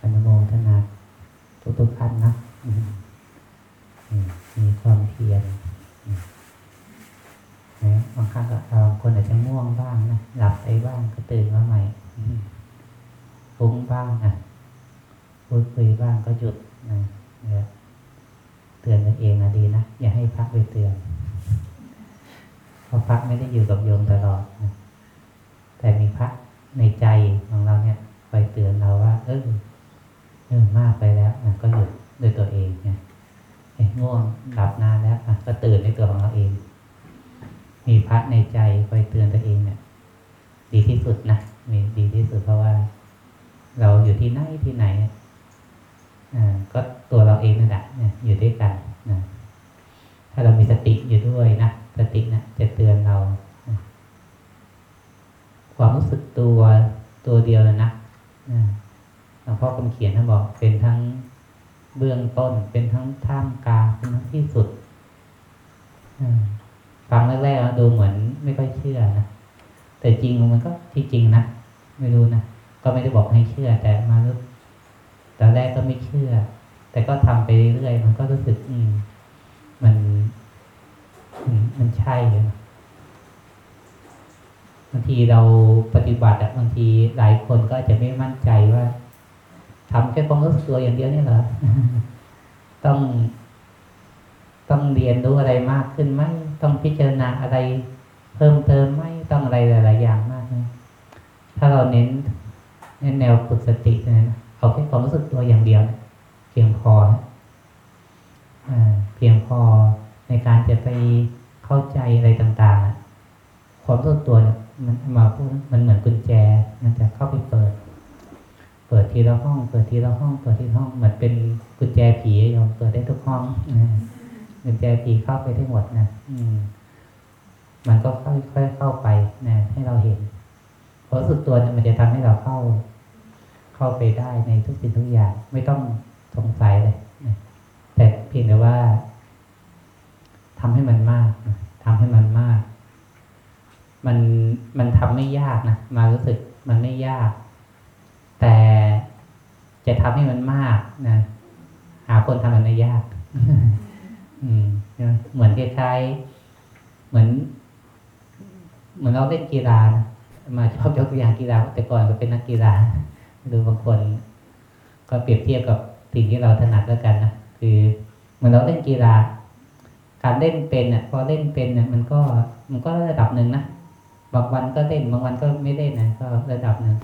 อนุโมทนาทุกทุกๆท่านนะมีความเพียรนะบางครั้งก็บางคนอาจจะง่วงบ้างนะหลับไปบ้างก็ตื่นมาใหม่ฟุ้งบ้างนะพูดคุยบ้างก็หยุดนะเตือนตัวเองนะดีนะอย่าให้พักไปเตือนเพราะพักไม่ได้อยู่กับโยมตลอดนะแต่มีพักในใจของเราเนี่ย คอยเตือนเราว่า เออเออมากไปแล้วนะก็หยุดด้วยตัวเองเนี่ยง่วงหลับนานแล้วนะก็ตื่นในตัวของเราเอง มีพระในใจคอยเตือนตัวเองเนี่ย ดีที่สุดนะมีดีที่สุดเพราะว่า เราอยู่ที่ไหนที่ไหนอ่าก็ตัวเราเองนั่นแหละเนี่ยอยู่ด้วยกันนะถ้าเรามีสติอยู่ด้วยนะสตินะจะเตือนเรานะความรู้สึกตัวตัวเดียวนะนะหลวงพ่อคำเขียนท่าน บอกเป็นทั้งเบื้องต้น เป็นทั้งท่ามกลางเป็นทั้งที่สุดฟังแรกๆดูเหมือนไม่ค่อยเชื่อนะแต่จริงมันก็ที่จริงนะไม่รู้นะก็ไม่ได้บอกให้เชื่อ แต่มารู้ตอนแรกก็ไม่เชื่อ แต่ก็ทำไปเรื่อยมันก็รู้สึก อืม มันมันใช่เลยบางทีเราปฏิบัติอะบางทีหลายคนก็จะไม่มั่นใจว่า ทำแค่ความรู้สึกตัวอย่างเดียวนี่เหรอต้องต้องเรียนรู้อะไรมากขึ้นไหมต้องพิจารณาอะไร เพิ่มเติมไหมต้องอะไรหลาย ๆ อย่างมากนะถ้าเราเน้นเน้นแนวฝึกสตินะเอาแค่ความรู้สึกตัวอย่างเดียวเพียงพอเพียงพอในการจะไปเข้าใจอะไรต่าง ๆ ความรู้สึกตัวเนี่ยมันมาพูดมันเหมือนกุญแจมันจะเข้าไปเปิด เปิดทีละห้อง เปิดทีละห้อง เปิดทีละห้องเหมือนเป็นกุญแจผีโยมเปิดได้ทุกห้องกุญแจผีเข้าไปได้หมดนะอืม มันก็ค่อยๆเข้าไปนะให้เราเห็นความรู้สึกตัวเนี่ยมันจะทำให้เราเข้า เข้าไปได้ในทุกสิ่งทุกอย่างไม่ต้องสงสัยเลยนะแต่เพียงแต่ว่าทำให้มันมากนะทำให้มันมาก มันมันทำไม่ยากนะมารู้สึกมันไม่ยาก แต่จะทำให้มันมากนะ หาคนทำมันไม่ยากเหมือนคล้ายๆเหมือน เหมือนเราเล่นกีฬานะมาชอบยกตัวอย่างกีฬาแต่ก่อนก็เป็นนักกีฬาดูบางคน ก็เปรียบเทียบกับสิ่งที่เราถนัดแล้วกันนะคือเหมือนเราเล่นกีฬา การเล่นเป็นเนี่ยพอเล่นเป็นเนี่ยมันก็มันก็ระดับหนึ่งนะบางวันก็เล่นบางวันก็ไม่เล่นนะก็ระดับหนึ่ง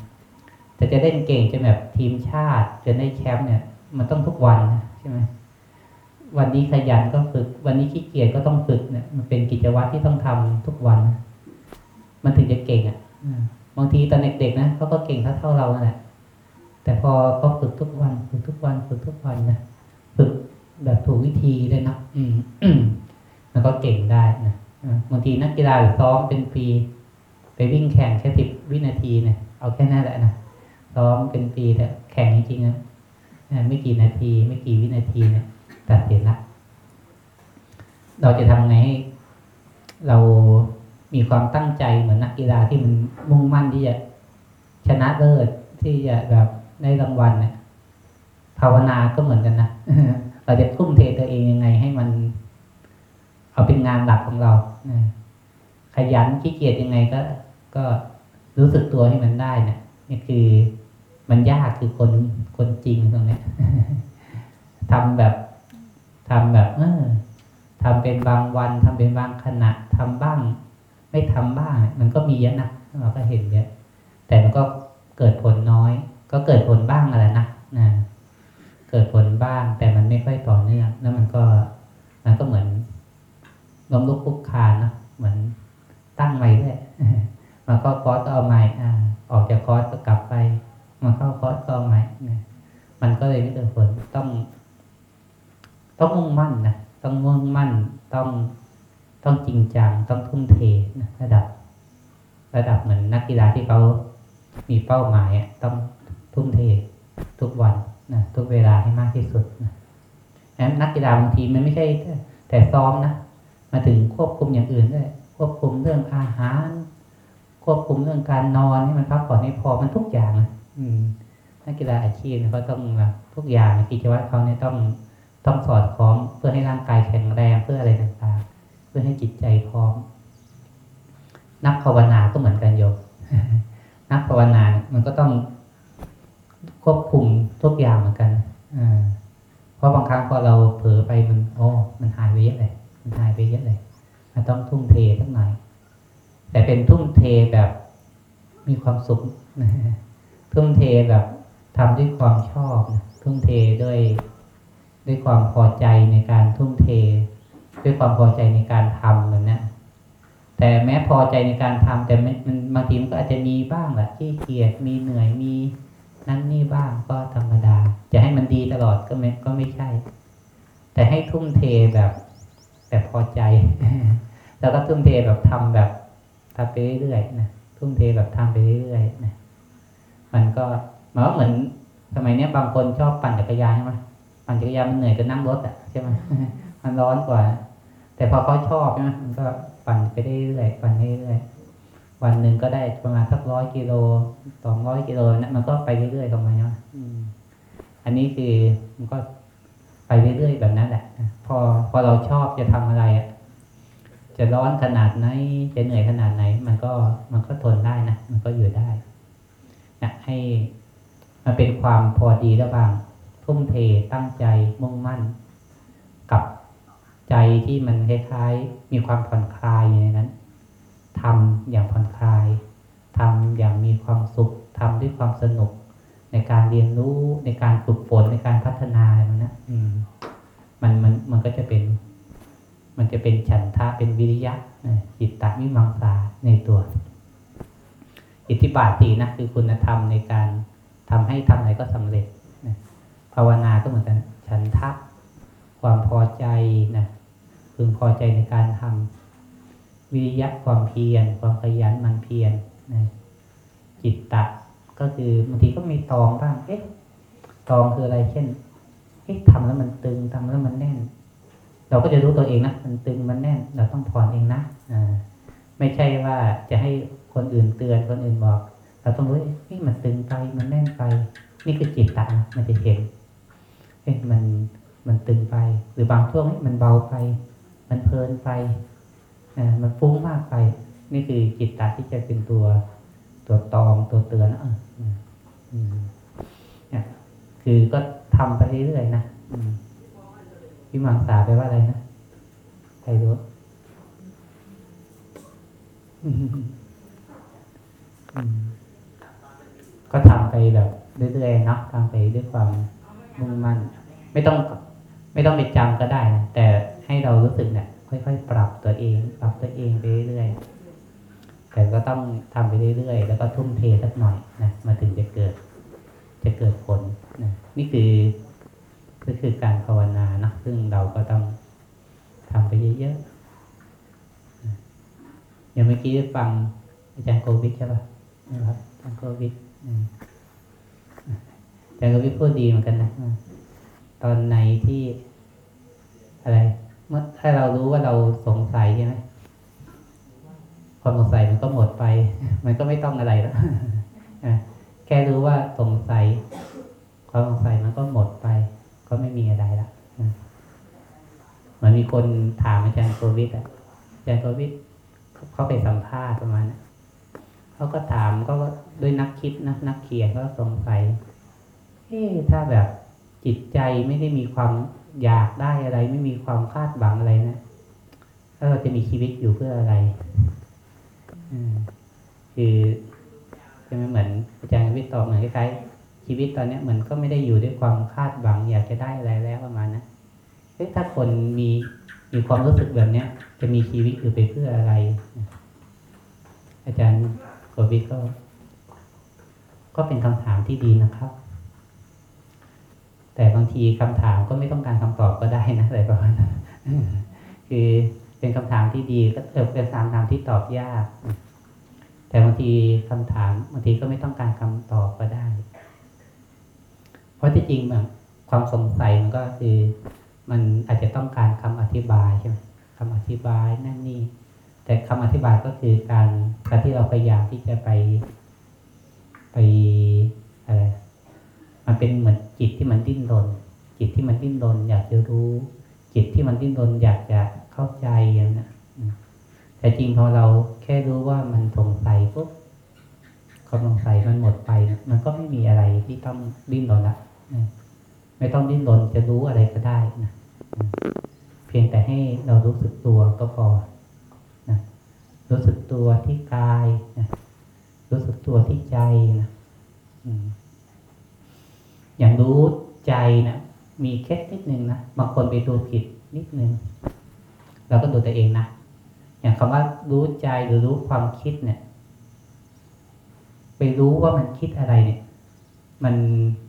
แต่จะเล่นเก่งจะแบบทีมชาติจะได้แชมป์เนี่ย มันต้องทุกวันนะใช่ไหมวันนี้ขยันก็ฝึก วันนี้ขี้เกียจก็ต้องฝึกเนี่ยมันเป็นกิจวัตรที่ต้องทำทุกวัน มันถึงจะเก่งอะบางทีตอนเด็กๆนะเขาก็เก่งเท่าเท่าเราแหละแต่พอเขาฝึกทุกวัน ฝึกทุกวัน ฝึกทุกวันนะฝึกแบบถูกวิธีเลยนะอืมมันก็เก่งได้นะบางทีนักกีฬาซ้อมเป็นปี ไปวิ่งแข่งแค่สิบวินาทีเนี่ยเอาแค่นั้นแหละนะ ซ้อมเป็นปีแต่แข่งจริงๆนะไม่กี่นาที ไม่กี่วินาทีเนี่ยตัดสินละ เราจะทำไงให้เรามีความตั้งใจเหมือนนักกีฬาที่มันมุ่งมั่นที่จะชนะเลิศที่จะแบบได้รางวัลเนี่ยภาวนาก็เหมือนกันนะเราจะทุ่มเทตัวเองยังไง ให้มัน เอาเป็นงานหลักของเราขยันขี้เกียจยังไงก็ ก็รู้สึกตัวให้มันได้นี่ยนี่คือ มันยากคือคนคนจริงตรงนี้ทำแบบทำแบบเออทำเป็นบางวันทำเป็นบางขณะทำบ้าง ไม่ทำบ้าง มันก็มีเยอะนะเราก็เห็นเยอะแต่มันก็เกิดผลน้อย ก็เกิดผลบ้างอะไรนะนะเกิดผลบ้าง แต่มันไม่ค่อยต่อเนื่องแล้วมันก็มันก็เหมือนล้มลุกคุกคานนะเหมือนตั้งไว้เลยมันก็คอร์สเอาใหม่อ่า ออกจากคอร์สก็กลับไปมันเข้าคอร์สก็เอาใหม่นะมันก็เลยไม่เกิดผลต้อง ต้องมุ่งมั่นนะต้องมุ่งมั่นต้องต้องจริงจังต้องทุ่มเทนะระดับ ระดับเหมือนนักกีฬาที่เขามีเป้าหมายต้องทุ่มเท ทุกวันนะทุกเวลาให้มากที่สุดนะนักกีฬาบางทีมันไม่ใช่ แต่ซ้อมนะมาถึง ควบคุมอย่างอื่นด้วยควบคุมเรื่องอาหาร ควบคุมเรื่องการนอนให้มันพักผ่อนให้พอมันทุกอย่างนะอืมพนักกีฬาอาชีพเขาต้องแบบทุกอย่างกิจวัตรเขาเนี่ยต้องต้องสอดคล้องเพื่อให้ร่างกายแข็งแรงเพื่ออะไรต่างๆ เพื่อให้จิตใจพร้อม นักภาวนาก็เหมือนกันโยมนักภาวนามันก็ต้องควบคุมทุกอย่างเหมือนกันอ่าเพราะบางครั้งพอเราเผลอไปมันโอ้มันหายไปเยอะเลยมันหายไปเยอะเลยมันต้องทุ่มเทสักหน่อย แต่เป็นทุ่มเทแบบมีความสุขทุ่มเทแบบทำด้วยความชอบทุ่มเทด้วยด้วยความพอใจในการทุ่มเท ด้วยความพอใจในการทำเหมือนนะแต่แม้พอใจในการทำแต่มันบางทีมันก็อาจจะมีบ้างแหละที่เกียจมีเหนื่อยมีนั่นนี่บ้างก็ธรรมดา จะให้มันดีตลอดก็ไม่ก็ไม่ใช่ แต่ให้ทุ่มเทแบบแบบพอใจ แล้วก็ทุ่มเทแบบทำแบบ ทำไปเรื่อยๆนะทุ่มเทแบบทำไปเรื่อยๆนะมันก็หมายว่าเหมือนสมัยนี้บางคนชอบปั่นจักรยานใช่ไหมปั่นจักรยานมันเหนื่อยก็นั่งรถอะใช่ไหมมันร้อนกว่า แต่พอเขาชอบใช่ไหมมันก็ปั่นไปเรื่อยๆปั่นเรื่อยๆวันหนึ่งก็ได้ประมาณสักร้อยกิโลสองร้อยกิโลนะมันก็ไปเรื่อยๆตรงนี้นะอันนี้คือมันก็ไปเรื่อยๆแบบนั้นแหละพอพอเราชอบจะทำอะไรอะ จะร้อนขนาดไหน จะเหนื่อยขนาดไหน มันก็มันก็ทนได้นะ มันก็อยู่ได้นะให้มันเป็นความพอดีระหว่าง ทุ่มเทตั้งใจมุ่งมั่น กับใจที่มันคล้ายๆ มีความผ่อนคลายอยู่ในนั้นทำอย่างผ่อนคลายทำอย่างมีความสุขทำด้วยความสนุก ในการเรียนรู้ในการฝึกฝนในการพัฒนาอะไรมันนะมมันมันมันก็จะเป็น มันจะเป็นฉันทะเป็นวิริยะจิตตะวิมังสาในตัว อิทธิบาทสีนะคือคุณธรรมในการทำให้ทำอะไรก็สำเร็จนะภาวนาก็เหมือนกันฉันทะ ความพอใจนะพึงพอใจในการทำวิริยะความเพียร ความขยันมันเพียรนะจิตตะก็คือบางทีก็มีตองบ้างเอ๊ะตองคืออะไรเช่นเอ๊ะทำแล้วมันตึงทำแล้วมันแน่น เราก็จะรู้ตัวเองนะมันตึงมันแน่นเราต้องผ่อนเองนะอ่าไม่ใช่ว่าจะให้คนอื่นเตือนคนอื่นบอก เราต้องรู้เอ๊ะมันตึงไปมันแน่นไป นี่คือจิตตะนะมันจะเห็นเอ๊ะมันมันตึงไป หรือบางช่วงมันเบาไป มันเพลินไปอ่ามันฟุ้งมากไป นี่คือจิตตะที่จะเป็นตัวตัวตองตัวเตือนเอออืมเนี่ยคือก็ทำไปเรื่อยๆนะ พี่มังสาไปว่าอะไรนะ ใครรู้ก็ทำไปแบบเรื่อยๆนะทำไปด้วยความมุ่งมั่น ไม่ต้อง ไม่ต้องไปจำก็ได้นะแต่ให้เรารู้สึกเนี่ยค่อยๆปรับตัวเอง ปรับตัวเองไปเรื่อยๆแต่ก็ต้องทำไปเรื่อยๆแล้วก็ทุ่มเทสักหน่อยนะมาถึงจะเกิด จะเกิดผลนะนี่คือ นี่คือการภาวนานะซึ่งเราก็ต้องทำไปเยอะๆอย่างเมื่อกี้ฟังอาจารย์โควิดใช่ปะนะครับอาจารย์โควิดอาจารย์โควิดพูดดีเหมือนกันนะตอนไหนที่อะไร เมื่อถ้าเรารู้ว่าเราสงสัยใช่ไหมความสงสัยมันก็หมดไป มันก็ไม่ต้องอะไรแล้วแค่รู้ว่าสงสัย ความสงสัยมันก็หมดไป ก็ไม่มีอะไรละเหมือนมีคนถามอาจารย์โควิดอะอาจารย์โควิดเขาไปสัมภาษณ์ประมาณนั้นเขาก็ถามก็ด้วยนักคิดนะนักเขียนก็สงสัยเฮ้ถ้าแบบจิตใจไม่ได้มีความอยากได้อะไร ไม่มีความคาดหวังอะไรนะแล้วเราจะมีชีวิตอยู่เพื่ออะไรคือจะไม่เหมือนอาจารย์วิทย์ตอบเหมือนคล้ายๆ ชีวิตตอนนี้เหมือนก็ไม่ได้อยู่ด้วยความคาดหวัง อยากจะได้อะไรแล้วประมาณนะเฮ้ยถ้าคนมีมีความรู้สึกแบบเนี้ย จะมีชีวิตอยู่ไปเพื่ออะไร อาจารย์กวิทก็ ก็เป็นคำถามที่ดีนะครับ แต่บางทีคำถามก็ไม่ต้องการคำตอบก็ได้นะอะไรประมาณนั้นคือเป็นคำถามที่ดีก็เออเป็นคำถามที่ตอบยาก แต่บางทีคำถามบางทีก็ไม่ต้องการคำตอบก็ได้ เพราะที่จริงแบบความสงสัยมันก็คือมันอาจจะต้องการคำอธิบายใช่ไหมคำอธิบายนั่นนี่ แต่คำอธิบายก็คือการการที่เราพยายามที่จะไปไปอะไรมันเป็นเหมือนจิตที่มันดิ้นรน จิตที่มันดิ้นรน อยากจะรู้ จิตที่มันดิ้นรนอยากจะเข้าใจอย่างนั้นแต่จริงพอเราแค่รู้ว่ามันสงสัยปุ๊บความสงสัยมันหมดไป มันก็ไม่มีอะไรที่ต้องดิ้นรนละ ไม่ต้องดิ้นรนจะรู้อะไรก็ได้นะเพียงแต่ให้เรารู้สึกตัวก็พอนะรู้สึกตัวที่กายนะรู้สึกตัวที่ใจนะอย่างรู้ใจนะมีเคล็ดนิดนึงนะบางคนไปดูผิดนิดนึงเราก็ดูตัวเองนะอย่างคำว่ารู้ใจหรือรู้ความคิดเนี่ย ไปรู้ว่ามันคิดอะไรเนี่ย มัน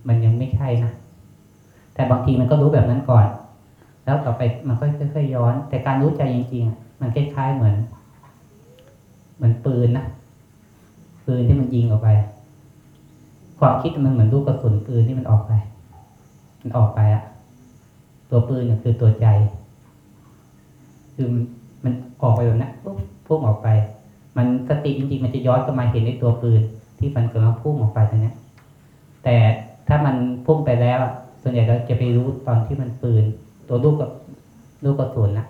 มันยังไม่ใช่นะแต่บางทีมันก็รู้แบบนั้นก่อน แล้วต่อไปมันก็ค่อยๆย้อน แต่การรู้ใจจริงๆมันคล้ายๆเหมือน เหมือนปืนนะปืนที่มันยิงออกไป ความคิดมันเหมือนลูกกระสุนปืนที่มันออกไป มันออกไปอะตัวปืนเนี่ยคือตัวใจ คือมันมันออกไปแบบนั้นปุ๊บพุ่งออกไป มันสติจริงๆ มันจะย้อนกลับมาเห็นในตัวปืนที่มันกำลังพุ่งออกไปตรงนี้ แต่ถ้ามันพุ่งไปแล้วส่วนใหญ่เราจะไปรู้ตอนที่มันปืน ตัวลูกกับลูกกระสุนนะ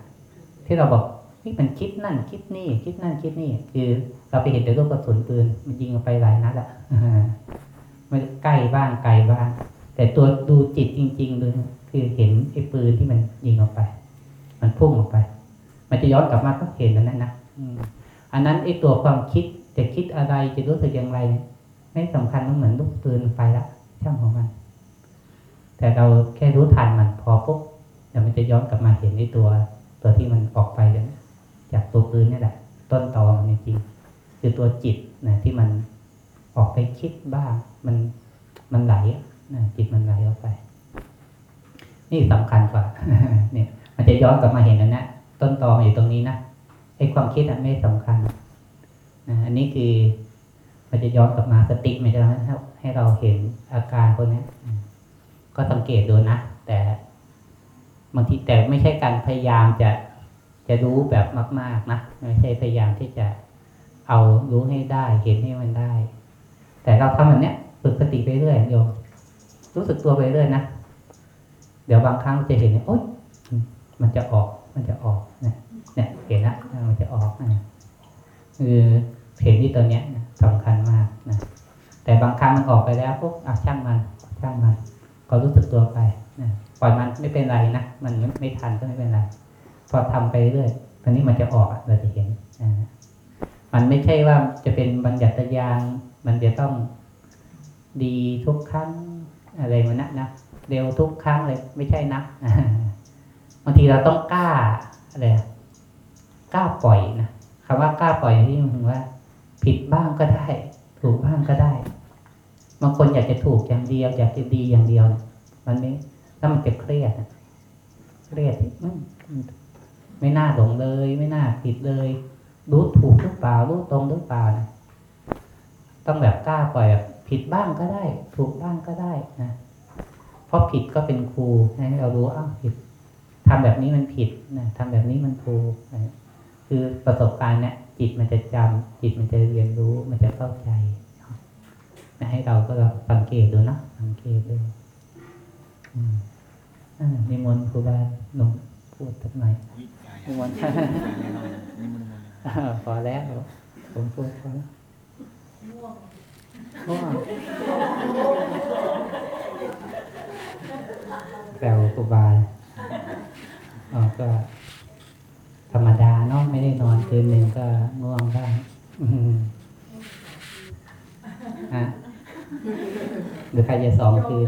ที่เราบอกนี่มันคิดนั่น คิดนี่ คิดนั่นคิดนี่ คือเราไปเห็นแต่ลูกกระสุนปืน มันยิงออกไปหลายนัดอะมันใกล้บ้างไกลบ้าง แต่ตัวดูจิตจริงๆเลยคือเห็นไอ้ปืนที่มันยิงออกไป มันพุ่งออกไป มันจะย้อนกลับมาก็เห็นอันนั้นนะอันนั้นไอ้ตัวความคิดจะคิดอะไรจะรู้สึกอย่างไรเนี่ย ไม่สำคัญมันเหมือนลูกปืนไปละช่างของมัน แต่เราแค่รู้ทันมันพอปุ๊บเดี๋ยวมันจะย้อนกลับมาเห็นไอ้ตัว ตัวที่มันออกไปจากตัวปืนนี่แหละ ต้นตอมันจริงคือตัวจิตนะที่มันออกไปคิดบ้าง มันมันไหลนะจิตมันไหลออกไป นี่สำคัญกว่าเนี่ย มันจะย้อนกลับมาเห็นอันนะต้นตอมอยู่ตรงนี้นะไอ้ความคิดอันไม่สำคัญนะอันนี้คือ มันจะย้อนกลับมาสติมันจะทำให้ให้เราเห็นอาการพวกนี้ก็สังเกตดูนะ แต่บางทีแต่ไม่ใช่การพยายามจะจะรู้แบบมาก ๆนะไม่ใช่พยายามที่จะเอารู้ให้ได้เห็นให้มันได้ แต่เราทำแบบเนี้ยฝึกสติไปเรื่อยโยมรู้สึกตัวไปเรื่อยนะเดี๋ยวบางครั้งจะเห็นเนี่ยโอ๊ยมันจะออกมันจะออกนะเนี่ยเห็นนะมันจะออกนะคือ เห็นที่ตัวเนี้ยนะสำคัญมากนะแต่บางครั้งมันออกไปแล้วปุ๊บอะช่างมันช่างมันก็รู้สึกตัวไปนะปล่อยมันไม่เป็นไรนะมันไม่ไม่ทันก็ไม่เป็นไรพอทำไปเรื่อยตอนนี้มันจะออกเราจะเห็นนะมันไม่ใช่ว่าจะเป็นบัญญัติยางมันจะต้องดีทุกครั้งอะไรมันนะนะเร็วทุกครั้งเลยไม่ใช่นะบางทีเราต้องกล้าอะไรกล้าปล่อยนะคำว่ากล้าปล่อยที่มันถึงว่า ผิดบ้างก็ได้ ถูกบ้างก็ได้บางคนอยากจะถูกอย่างเดียว อยากจะดีอย่างเดียว มันไม่ถ้ามันจะเครียดเครียดที่ไม่น่าหลงเลย ไม่น่าผิดเลย รู้ถูกหรือเปล่ารู้ตรงหรือเปล่านะต้องแบบกล้าปล่อยแบบผิดบ้างก็ได้ ถูกบ้างก็ได้นะเพราะผิดก็เป็นครูให้เรารู้อ้าวผิดทำแบบนี้มันผิดนะทำแบบนี้มันถูกนะคือประสบการณ์เนี่ย จิตมันจะจำจิตมันจะเรียนรู้มันจะเข้าใจนะให้เราก็สังเกตดูนะสังเกตดูอืมอ่านิมนต์ครูบาหนุ่มพูดสักหน่อยนิมนต์อ่าพอแล้ว ผมพูดพอแล้วง่วงแซวครูบาอ๋อก็ ธรรมดาเนาะไม่ได้นอนคืนหนึ่งก็ง่วงบ้างฮะหรือใครจะสองคืน